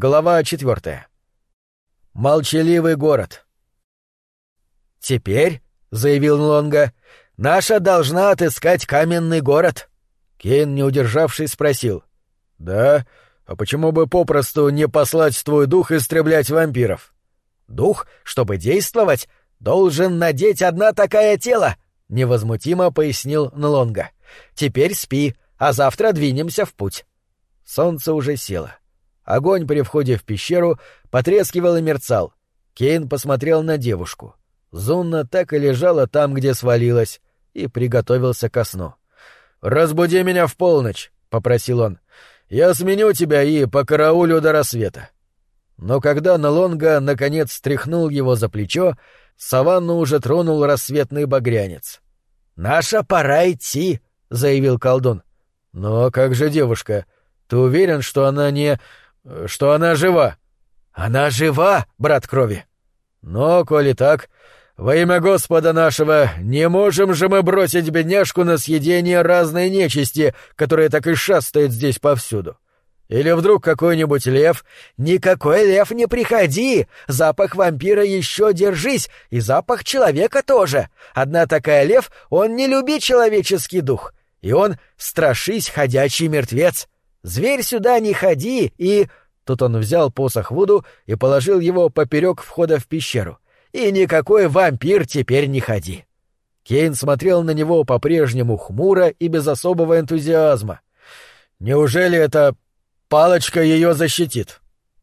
Глава четвертая. Молчаливый город. «Теперь», — заявил Лонга, — «наша должна отыскать каменный город». Кейн, не удержавшись, спросил. «Да? А почему бы попросту не послать твой дух истреблять вампиров?» «Дух, чтобы действовать, должен надеть одна такая тело», — невозмутимо пояснил Нлонга. «Теперь спи, а завтра двинемся в путь». Солнце уже село. Огонь при входе в пещеру потрескивал и мерцал. Кейн посмотрел на девушку. Зунна так и лежала там, где свалилась, и приготовился ко сну. «Разбуди меня в полночь», — попросил он. «Я сменю тебя и по караулю до рассвета». Но когда Налонга наконец стряхнул его за плечо, саванну уже тронул рассветный багрянец. «Наша пора идти», — заявил колдун. «Но как же девушка? Ты уверен, что она не... что она жива?» «Она жива, брат крови!» «Но, коли так, во имя Господа нашего, не можем же мы бросить бедняжку на съедение разной нечисти, которая так и шастает здесь повсюду. Или вдруг какой-нибудь лев? Никакой лев не приходи! Запах вампира еще держись, и запах человека тоже. Одна такая лев, он не любит человеческий дух, и он страшись ходячий мертвец. Зверь сюда не ходи, и... Тут он взял посох Вуду и положил его поперек входа в пещеру — и никакой вампир теперь не ходи. Кейн смотрел на него по-прежнему хмуро и без особого энтузиазма. Неужели эта палочка ее защитит?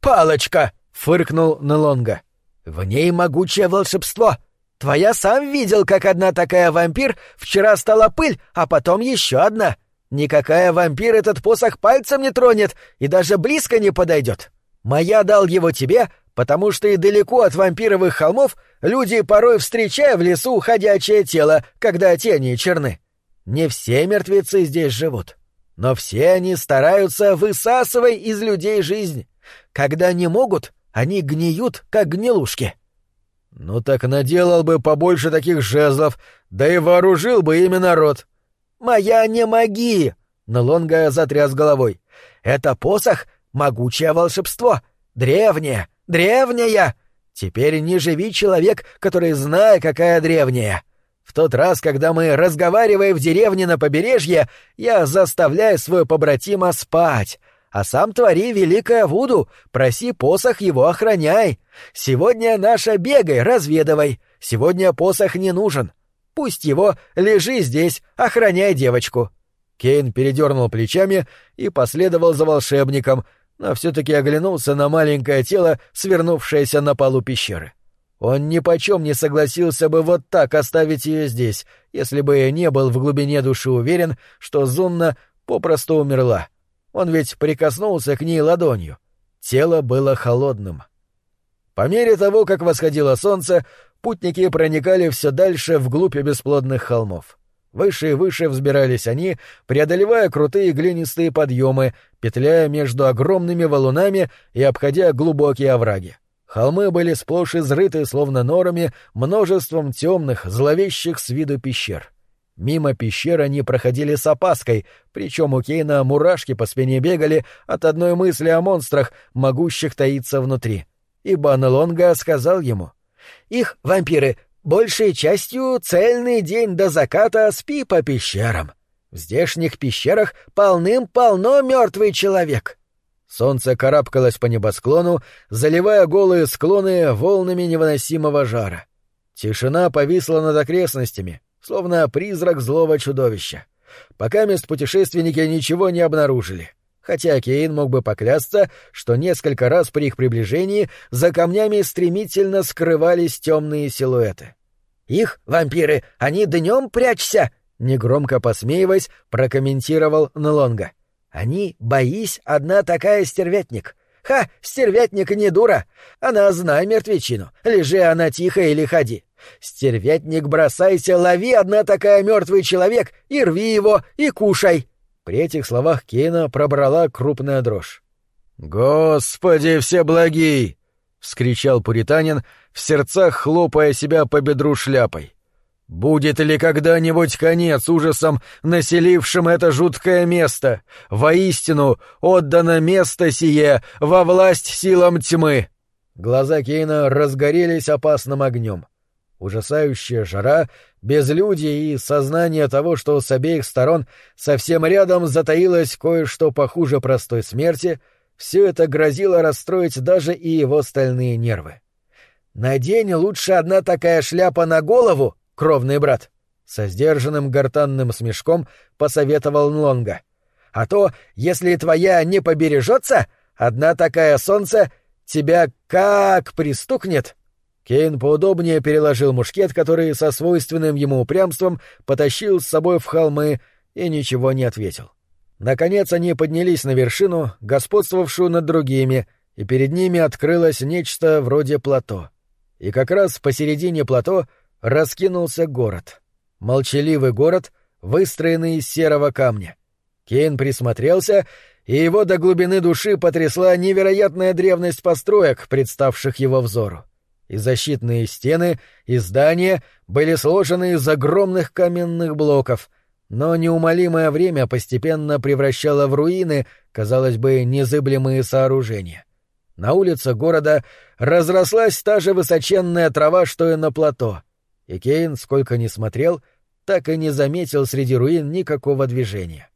Палочка! фыркнул Нелонга. В ней могучее волшебство. Твоя сам видел, как одна такая вампир вчера стала пыль, а потом еще одна. Никакая вампир этот посох пальцем не тронет и даже близко не подойдет. Моя дал его тебе, потому что и далеко от вампировых холмов люди порой встречая в лесу ходячее тело, когда тени черны. Не все мертвецы здесь живут, но все они стараются высасывать из людей жизнь. Когда не могут, они гниют, как гнилушки. Ну так наделал бы побольше таких жезлов, да и вооружил бы ими народ. Моя не маги! Налонга затряс головой. Это посох — могучее волшебство, древнее, Древняя! Теперь не живи человек, который зная, какая древняя. В тот раз, когда мы разговариваем в деревне на побережье, я заставляю своего побратима спать, а сам твори великое Вуду, проси посох его охраняй. Сегодня наша бегай, разведывай. Сегодня посох не нужен. Пусть его лежи здесь, охраняй девочку». Кейн передернул плечами и последовал за волшебником, но все-таки оглянулся на маленькое тело, свернувшееся на полу пещеры. Он ни почем не согласился бы вот так оставить ее здесь, если бы не был в глубине души уверен, что Зунна попросту умерла. Он ведь прикоснулся к ней ладонью. Тело было холодным. По мере того, как восходило солнце, путники проникали все дальше вглубь бесплодных холмов. Выше и выше взбирались они, преодолевая крутые глинистые подъемы, петляя между огромными валунами и обходя глубокие овраги. Холмы были сплошь изрыты, словно норами, множеством темных, зловещих с виду пещер. Мимо пещер они проходили с опаской, причем у Кейна мурашки по спине бегали от одной мысли о монстрах, могущих таиться внутри. Ибо Анелонга сказал ему — их, вампиры, большей частью цельный день до заката спи по пещерам. В здешних пещерах полным-полно мертвый человек. Солнце карабкалось по небосклону, заливая голые склоны волнами невыносимого жара. Тишина повисла над окрестностями, словно призрак злого чудовища. Пока мест путешественники ничего не обнаружили хотя Кейн мог бы поклясться, что несколько раз при их приближении за камнями стремительно скрывались темные силуэты. «Их, вампиры, они днем прячься!» — негромко посмеиваясь, прокомментировал Нлонга. «Они, боись, одна такая стервятник. Ха, стервятник не дура! Она знай мертвечину, лежи она тихо или ходи. Стервятник, бросайся, лови одна такая мертвый человек и рви его, и кушай!» При этих словах Кейна пробрала крупная дрожь. «Господи всеблагий!» — вскричал пуританин, в сердцах хлопая себя по бедру шляпой. Будет ли когда-нибудь конец ужасам, населившим это жуткое место? Воистину, отдано место сие во власть силам тьмы!» Глаза Кейна разгорелись опасным огнем. Ужасающая жара, безлюдие и сознание того, что с обеих сторон совсем рядом затаилось кое-что похуже простой смерти, все это грозило расстроить даже и его стальные нервы. «Надень лучше одна такая шляпа на голову, кровный брат!» Со сдержанным гортанным смешком посоветовал Нлонга. «А то, если твоя не побережется, одна такая солнце тебя как пристукнет!» Кейн поудобнее переложил мушкет, который со свойственным ему упрямством потащил с собой в холмы, и ничего не ответил. Наконец они поднялись на вершину, господствовавшую над другими, и перед ними открылось нечто вроде плато. И как раз посередине плато раскинулся город. Молчаливый город, выстроенный из серого камня. Кейн присмотрелся, и его до глубины души потрясла невероятная древность построек, представших его взору и защитные стены, и здания были сложены из огромных каменных блоков, но неумолимое время постепенно превращало в руины, казалось бы, незыблемые сооружения. На улице города разрослась та же высоченная трава, что и на плато, и Кейн, сколько ни смотрел, так и не заметил среди руин никакого движения.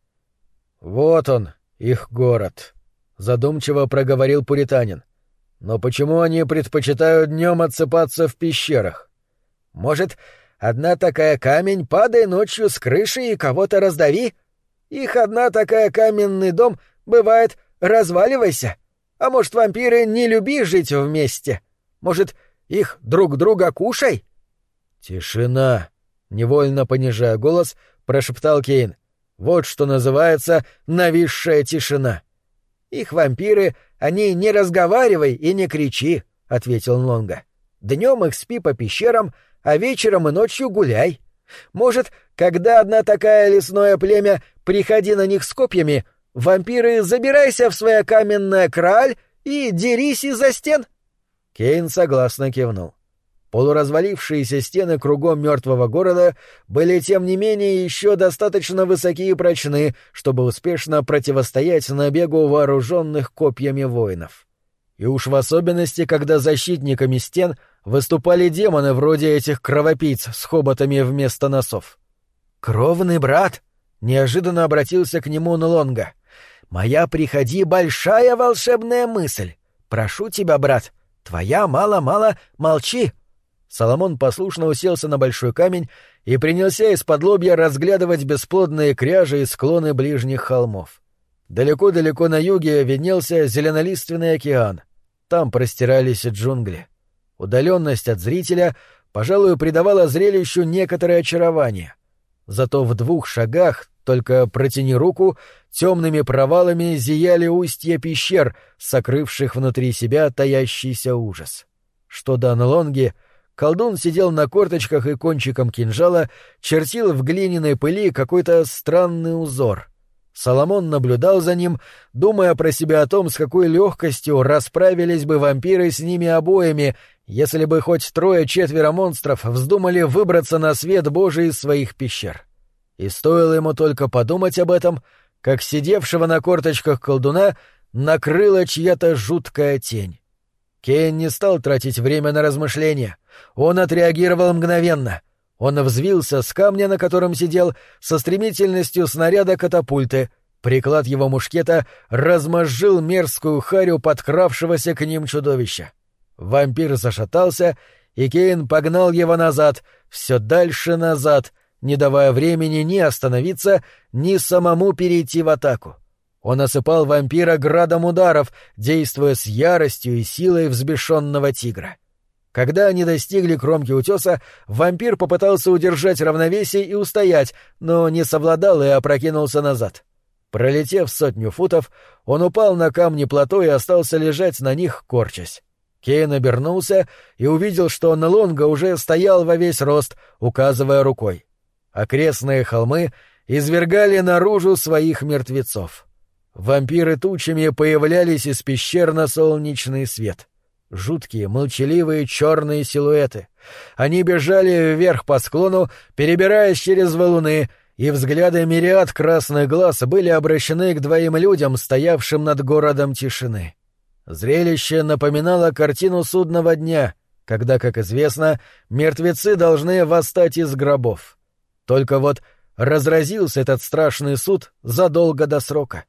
«Вот он, их город», — задумчиво проговорил пуританин. Но почему они предпочитают днем отсыпаться в пещерах? Может, одна такая камень, падай ночью с крыши и кого-то раздави? Их одна такая каменный дом, бывает, разваливайся. А может, вампиры не люби жить вместе? Может, их друг друга кушай? Тишина, невольно понижая голос, прошептал Кейн. Вот что называется нависшая тишина. Их вампиры они не разговаривай и не кричи, — ответил Нлонга. Днем их спи по пещерам, а вечером и ночью гуляй. Может, когда одна такая лесное племя, приходи на них с копьями, вампиры, забирайся в своя каменная краль и дерись из-за стен. Кейн согласно кивнул. Полуразвалившиеся стены кругом мертвого города были, тем не менее, еще достаточно высоки и прочны, чтобы успешно противостоять набегу вооруженных копьями воинов. И уж в особенности, когда защитниками стен выступали демоны вроде этих кровопийц с хоботами вместо носов. «Кровный брат!» — неожиданно обратился к нему Нулонга. «Моя приходи большая волшебная мысль. Прошу тебя, брат, твоя мало-мало молчи!» Соломон послушно уселся на большой камень и принялся из-под лобья разглядывать бесплодные кряжи и склоны ближних холмов. Далеко-далеко на юге виднелся зеленолиственный океан. Там простирались джунгли. Удаленность от зрителя, пожалуй, придавала зрелищу некоторое очарование. Зато в двух шагах, только протяни руку, темными провалами зияли устья пещер, сокрывших внутри себя таящийся ужас. Что до Анлонги — Колдун сидел на корточках и кончиком кинжала чертил в глиняной пыли какой-то странный узор. Соломон наблюдал за ним, думая про себя о том, с какой легкостью расправились бы вампиры с ними обоими, если бы хоть трое-четверо монстров вздумали выбраться на свет Божий из своих пещер. И стоило ему только подумать об этом, как сидевшего на корточках колдуна накрыла чья-то жуткая тень. Кен не стал тратить время на размышления. Он отреагировал мгновенно. Он взвился с камня, на котором сидел, со стремительностью снаряда катапульты. Приклад его мушкета размозжил мерзкую харю подкравшегося к ним чудовища. Вампир зашатался, и Кейн погнал его назад, все дальше назад, не давая времени ни остановиться, ни самому перейти в атаку. Он осыпал вампира градом ударов, действуя с яростью и силой взбешенного тигра. Когда они достигли кромки утеса, вампир попытался удержать равновесие и устоять, но не совладал и опрокинулся назад. Пролетев сотню футов, он упал на камни плато и остался лежать на них, корчась. Кейн обернулся и увидел, что Нелонга уже стоял во весь рост, указывая рукой. Окрестные холмы извергали наружу своих мертвецов. Вампиры тучами появлялись из пещер на солнечный свет. Жуткие, молчаливые черные силуэты. Они бежали вверх по склону, перебираясь через валуны, и взгляды мириад красных глаз были обращены к двоим людям, стоявшим над городом тишины. Зрелище напоминало картину судного дня, когда, как известно, мертвецы должны восстать из гробов. Только вот разразился этот страшный суд задолго до срока.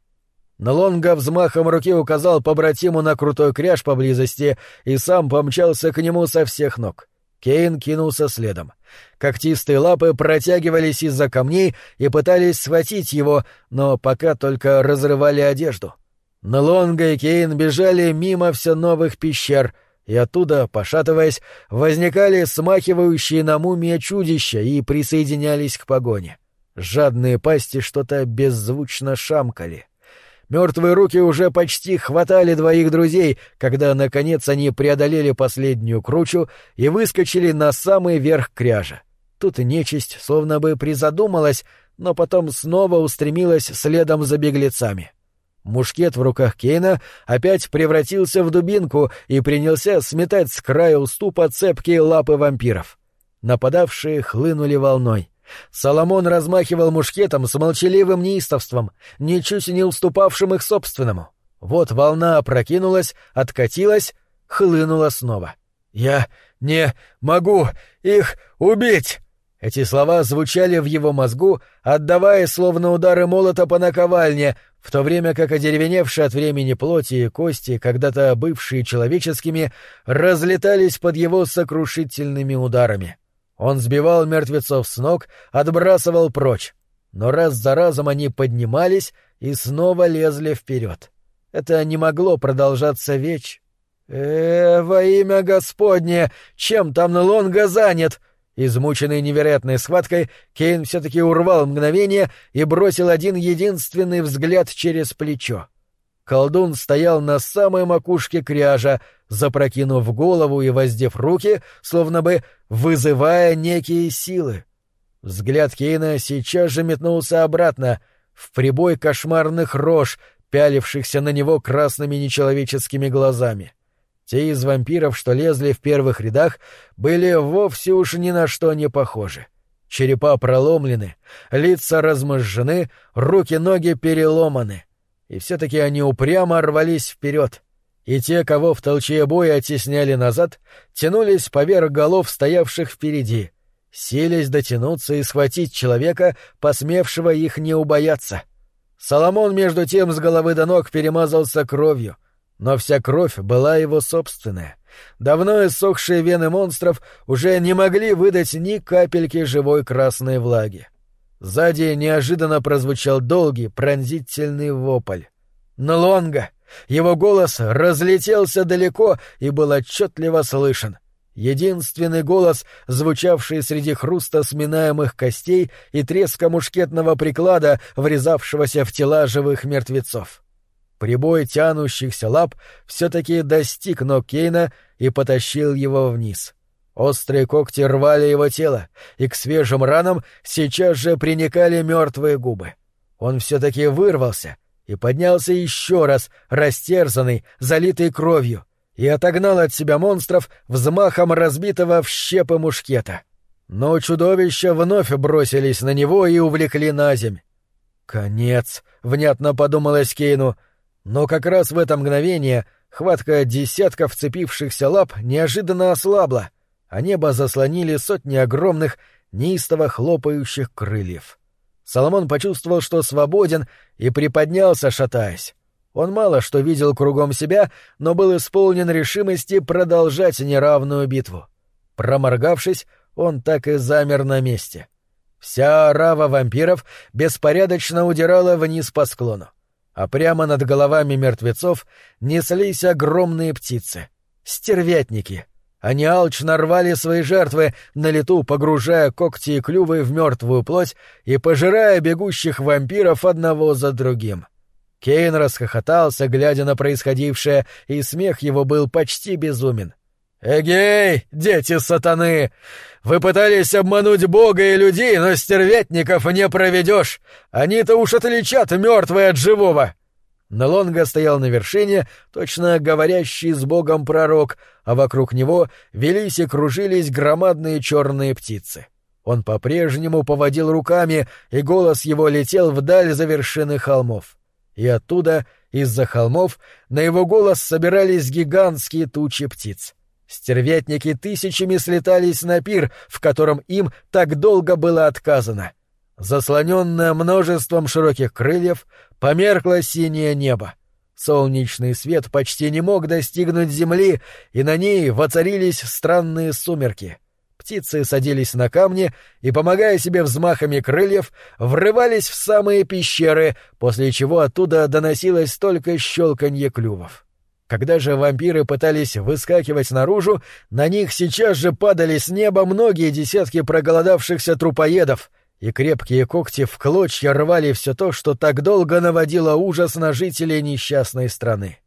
Налонга взмахом руки указал побратиму на крутой кряж поблизости и сам помчался к нему со всех ног. Кейн кинулся следом. Когтистые лапы протягивались из-за камней и пытались схватить его, но пока только разрывали одежду. Налонга и Кейн бежали мимо все новых пещер, и оттуда, пошатываясь, возникали смахивающие на мумия чудища и присоединялись к погоне. Жадные пасти что-то беззвучно шамкали. Мертвые руки уже почти хватали двоих друзей, когда, наконец, они преодолели последнюю кручу и выскочили на самый верх кряжа. Тут нечисть словно бы призадумалась, но потом снова устремилась следом за беглецами. Мушкет в руках Кейна опять превратился в дубинку и принялся сметать с края уступа цепкие лапы вампиров. Нападавшие хлынули волной. Соломон размахивал мушкетом с молчаливым неистовством, ничуть не уступавшим их собственному. Вот волна опрокинулась, откатилась, хлынула снова. «Я не могу их убить!» Эти слова звучали в его мозгу, отдавая словно удары молота по наковальне, в то время как одеревеневшие от времени плоти и кости, когда-то бывшие человеческими, разлетались под его сокрушительными ударами. Он сбивал мертвецов с ног, отбрасывал прочь. Но раз за разом они поднимались и снова лезли вперед. Это не могло продолжаться веч. э во имя Господне! Чем там Нелонга занят?» Измученный невероятной схваткой, Кейн все-таки урвал мгновение и бросил один единственный взгляд через плечо. Колдун стоял на самой макушке кряжа, запрокинув голову и воздев руки, словно бы вызывая некие силы. Взгляд Кейна сейчас же метнулся обратно, в прибой кошмарных рож, пялившихся на него красными нечеловеческими глазами. Те из вампиров, что лезли в первых рядах, были вовсе уж ни на что не похожи. Черепа проломлены, лица размозжены, руки-ноги переломаны — и все-таки они упрямо рвались вперед. И те, кого в толчье боя оттесняли назад, тянулись поверх голов стоявших впереди, селись дотянуться и схватить человека, посмевшего их не убояться. Соломон, между тем, с головы до ног перемазался кровью, но вся кровь была его собственная. Давно иссохшие вены монстров уже не могли выдать ни капельки живой красной влаги. Сзади неожиданно прозвучал долгий, пронзительный вопль. Налонга! Его голос разлетелся далеко и был отчетливо слышен. Единственный голос, звучавший среди хруста сминаемых костей и треска мушкетного приклада, врезавшегося в тела живых мертвецов. Прибой тянущихся лап все-таки достиг ног Кейна и потащил его вниз. Острые когти рвали его тело, и к свежим ранам сейчас же приникали мертвые губы. Он все-таки вырвался и поднялся еще раз, растерзанный, залитый кровью, и отогнал от себя монстров взмахом разбитого в щепы мушкета. Но чудовища вновь бросились на него и увлекли на земь. «Конец», — внятно подумалось Кейну, но как раз в это мгновение хватка десятков вцепившихся лап неожиданно ослабла — а небо заслонили сотни огромных, неистово хлопающих крыльев. Соломон почувствовал, что свободен, и приподнялся, шатаясь. Он мало что видел кругом себя, но был исполнен решимости продолжать неравную битву. Проморгавшись, он так и замер на месте. Вся рава вампиров беспорядочно удирала вниз по склону, а прямо над головами мертвецов неслись огромные птицы — стервятники — они алчно рвали свои жертвы, на лету погружая когти и клювы в мертвую плоть и пожирая бегущих вампиров одного за другим. Кейн расхохотался, глядя на происходившее, и смех его был почти безумен. «Эгей, дети сатаны! Вы пытались обмануть Бога и людей, но стервятников не проведешь! Они-то уж отличат мертвое от живого!» Нелонга стоял на вершине, точно говорящий с богом пророк, а вокруг него велись и кружились громадные черные птицы. Он по-прежнему поводил руками, и голос его летел вдаль за вершины холмов. И оттуда, из-за холмов, на его голос собирались гигантские тучи птиц. Стервятники тысячами слетались на пир, в котором им так долго было отказано — Заслоненное множеством широких крыльев, померкло синее небо. Солнечный свет почти не мог достигнуть земли, и на ней воцарились странные сумерки. Птицы садились на камни и, помогая себе взмахами крыльев, врывались в самые пещеры, после чего оттуда доносилось только щелканье клювов. Когда же вампиры пытались выскакивать наружу, на них сейчас же падали с неба многие десятки проголодавшихся трупоедов — и крепкие когти в клочья рвали все то, что так долго наводило ужас на жителей несчастной страны.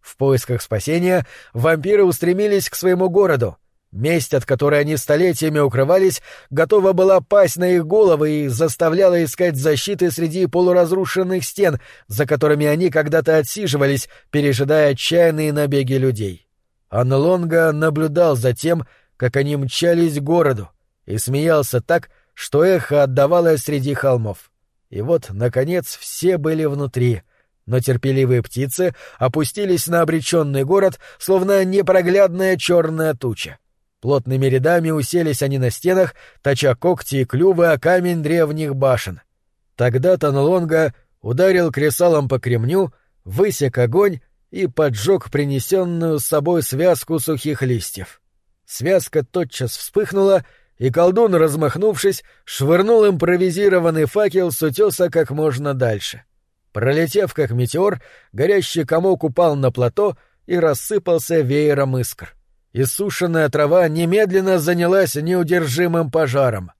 В поисках спасения вампиры устремились к своему городу. Месть, от которой они столетиями укрывались, готова была пасть на их головы и заставляла искать защиты среди полуразрушенных стен, за которыми они когда-то отсиживались, пережидая отчаянные набеги людей. Анлонга наблюдал за тем, как они мчались к городу, и смеялся так, что эхо отдавалось среди холмов. И вот, наконец, все были внутри, но терпеливые птицы опустились на обреченный город, словно непроглядная черная туча. Плотными рядами уселись они на стенах, точа когти и клювы о камень древних башен. Тогда Танлонга ударил кресалом по кремню, высек огонь и поджег принесенную с собой связку сухих листьев. Связка тотчас вспыхнула и колдун, размахнувшись, швырнул импровизированный факел с утеса как можно дальше. Пролетев как метеор, горящий комок упал на плато и рассыпался веером искр. Иссушенная трава немедленно занялась неудержимым пожаром.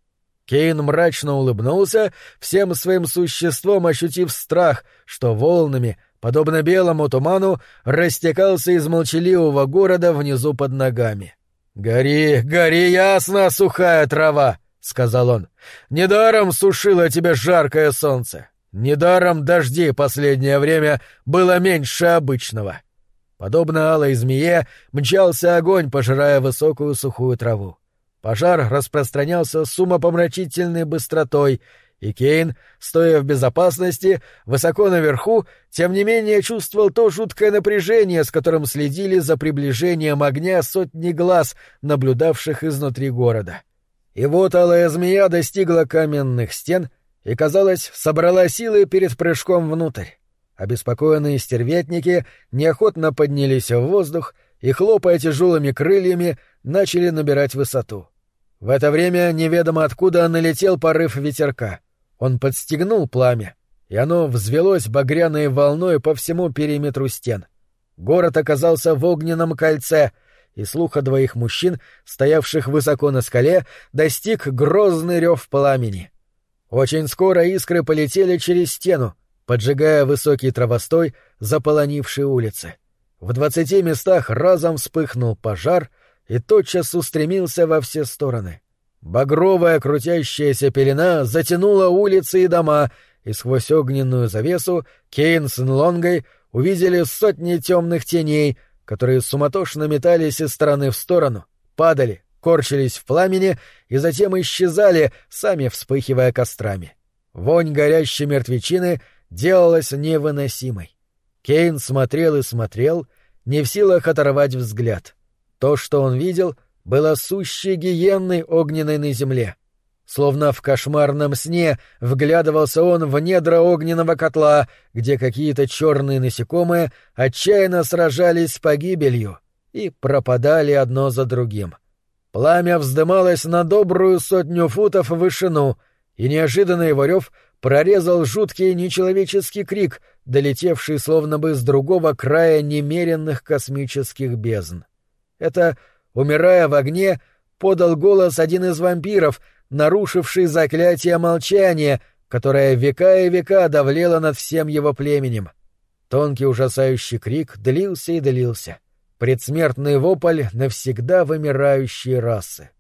Кейн мрачно улыбнулся, всем своим существом ощутив страх, что волнами, подобно белому туману, растекался из молчаливого города внизу под ногами. — «Гори, гори ясно, сухая трава!» — сказал он. «Недаром сушило тебе жаркое солнце. Недаром дождей последнее время было меньше обычного». Подобно алой змее мчался огонь, пожирая высокую сухую траву. Пожар распространялся с умопомрачительной быстротой, и Кейн, стоя в безопасности, высоко наверху, тем не менее чувствовал то жуткое напряжение, с которым следили за приближением огня сотни глаз, наблюдавших изнутри города. И вот алая змея достигла каменных стен и, казалось, собрала силы перед прыжком внутрь. Обеспокоенные стервятники неохотно поднялись в воздух и, хлопая тяжелыми крыльями, начали набирать высоту. В это время неведомо откуда налетел порыв ветерка. Он подстегнул пламя, и оно взвелось багряной волной по всему периметру стен. Город оказался в огненном кольце, и слуха двоих мужчин, стоявших высоко на скале, достиг грозный рев пламени. Очень скоро искры полетели через стену, поджигая высокий травостой, заполонивший улицы. В двадцати местах разом вспыхнул пожар и тотчас устремился во все стороны. Багровая крутящаяся пелена затянула улицы и дома, и сквозь огненную завесу Кейн с Нлонгой увидели сотни темных теней, которые суматошно метались из стороны в сторону, падали, корчились в пламени и затем исчезали, сами вспыхивая кострами. Вонь горящей мертвечины делалась невыносимой. Кейн смотрел и смотрел, не в силах оторвать взгляд. То, что он видел, было сущей гиенной огненной на земле. Словно в кошмарном сне вглядывался он в недра огненного котла, где какие-то черные насекомые отчаянно сражались с погибелью и пропадали одно за другим. Пламя вздымалось на добрую сотню футов в вышину, и неожиданно его прорезал жуткий нечеловеческий крик, долетевший словно бы с другого края немеренных космических бездн. Это Умирая в огне, подал голос один из вампиров, нарушивший заклятие молчания, которое века и века давлело над всем его племенем. Тонкий ужасающий крик длился и длился. Предсмертный вопль навсегда вымирающей расы.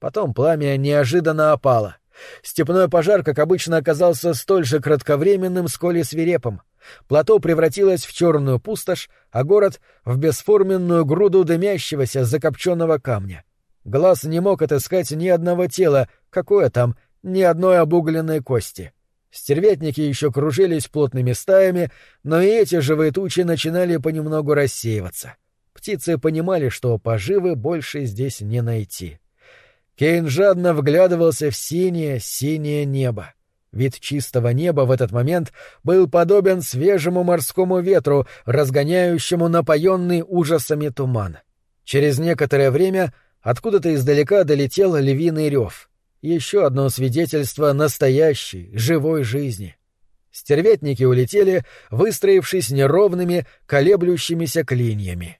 Потом пламя неожиданно опало, Степной пожар, как обычно, оказался столь же кратковременным, сколь и свирепым. Плато превратилось в черную пустошь, а город — в бесформенную груду дымящегося закопченного камня. Глаз не мог отыскать ни одного тела, какое там, ни одной обугленной кости. Стерветники еще кружились плотными стаями, но и эти живые тучи начинали понемногу рассеиваться. Птицы понимали, что поживы больше здесь не найти. Кейн жадно вглядывался в синее, синее небо. Вид чистого неба в этот момент был подобен свежему морскому ветру, разгоняющему напоенный ужасами туман. Через некоторое время откуда-то издалека долетел львиный рев. Еще одно свидетельство настоящей, живой жизни. Стерветники улетели, выстроившись неровными, колеблющимися клиньями.